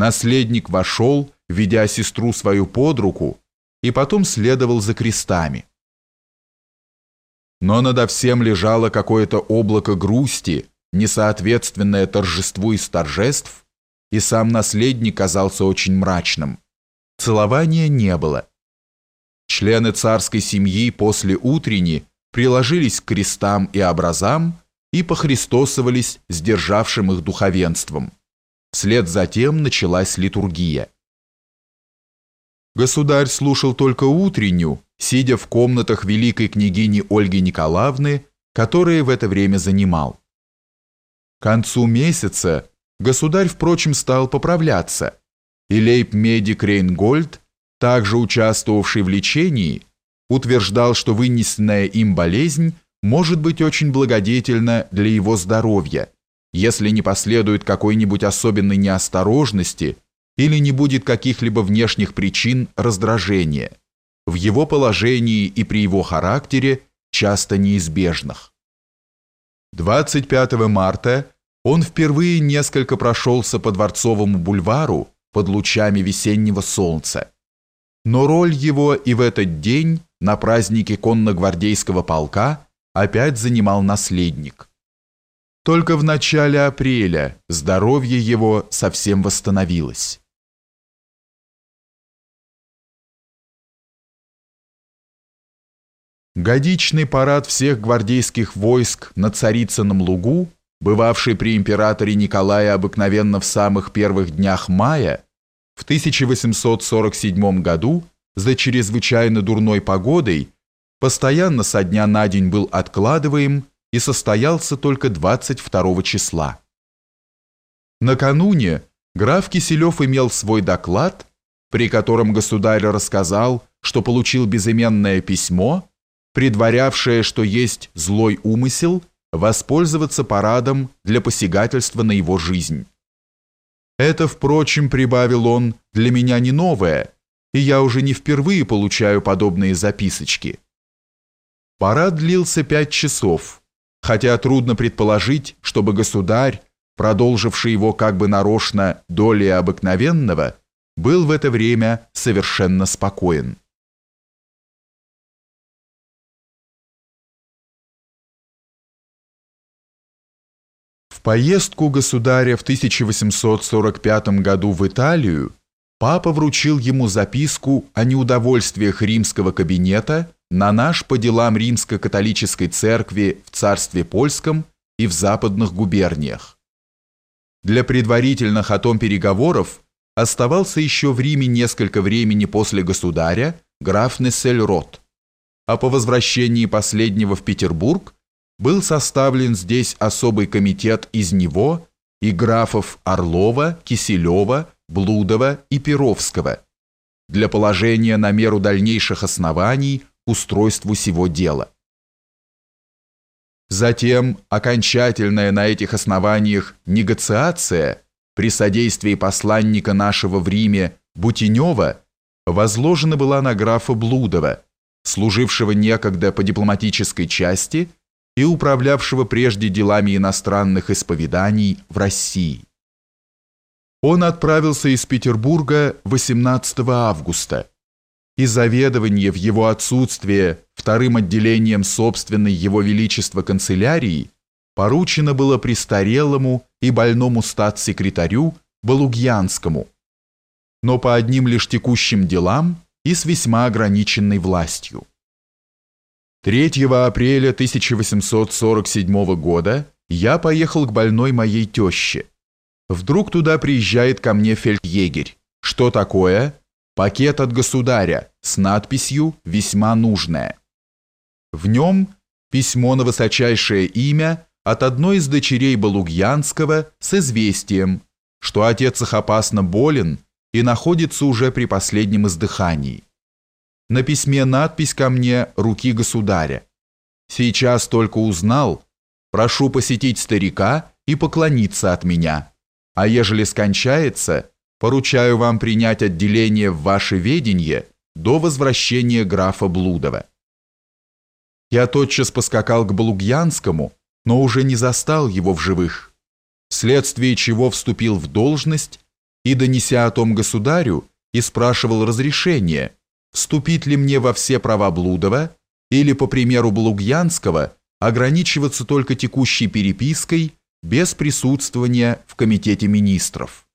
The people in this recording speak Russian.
наследник вошел, ведя сестру свою под руку, и потом следовал за крестами. Но надо всем лежало какое-то облако грусти, несоответственное торжеству из торжеств, и сам наследник казался очень мрачным. Целования не было. Члены царской семьи после утренни приложились к крестам и образам и похристосовались сдержавшим их духовенством. Вслед за тем началась литургия. Государь слушал только утреннюю, сидя в комнатах великой княгини Ольги Николаевны, которые в это время занимал. К концу месяца государь, впрочем, стал поправляться, и лейб-медик Рейнгольд, также участвовавший в лечении, утверждал, что вынесенная им болезнь может быть очень благодетельна для его здоровья, если не последует какой-нибудь особенной неосторожности или не будет каких-либо внешних причин раздражения, в его положении и при его характере часто неизбежных. 25 марта он впервые несколько прошелся по Дворцовому бульвару под лучами весеннего солнца. Но роль его и в этот день на празднике конногвардейского полка опять занимал наследник. Только в начале апреля здоровье его совсем восстановилось. Годичный парад всех гвардейских войск на Царицыном лугу, бывавший при императоре Николае обыкновенно в самых первых днях мая, в 1847 году за чрезвычайно дурной погодой постоянно со дня на день был откладываем и состоялся только 22 числа. Накануне граф Киселев имел свой доклад, при котором государь рассказал, что получил безыменное письмо, предварявшее, что есть злой умысел воспользоваться парадом для посягательства на его жизнь. Это, впрочем, прибавил он, для меня не новое, и я уже не впервые получаю подобные записочки. Парад длился пять часов, хотя трудно предположить, чтобы государь, продолживший его как бы нарочно долей обыкновенного, был в это время совершенно спокоен. В поездку государя в 1845 году в Италию папа вручил ему записку о неудовольствиях римского кабинета на наш по делам римско-католической церкви в царстве польском и в западных губерниях. Для предварительных о том переговоров оставался еще в Риме несколько времени после государя граф Нессельрот, а по возвращении последнего в Петербург был составлен здесь особый комитет из него и графов Орлова, Киселева, Блудова и Перовского для положения на меру дальнейших оснований устройству сего дела. Затем окончательная на этих основаниях негациация при содействии посланника нашего в Риме Бутенева возложена была на графа Блудова, служившего некогда по дипломатической части и управлявшего прежде делами иностранных исповеданий в России. Он отправился из Петербурга 18 августа, и заведование в его отсутствие вторым отделением собственной его величества канцелярии поручено было престарелому и больному статс-секретарю Балугьянскому, но по одним лишь текущим делам и с весьма ограниченной властью. 3 апреля 1847 года я поехал к больной моей теще. Вдруг туда приезжает ко мне фельдъегерь. Что такое? Пакет от государя с надписью «Весьма нужное». В нем письмо на высочайшее имя от одной из дочерей Балугьянского с известием, что отец их опасно болен и находится уже при последнем издыхании. На письме надпись ко мне «Руки государя». Сейчас только узнал, прошу посетить старика и поклониться от меня, а ежели скончается, поручаю вам принять отделение в ваше ведение до возвращения графа Блудова. Я тотчас поскакал к Балугьянскому, но уже не застал его в живых, вследствие чего вступил в должность и, донеся о том государю, и спрашивал разрешения, вступить ли мне во все права Блудова или, по примеру Блугьянского, ограничиваться только текущей перепиской без присутствования в Комитете министров.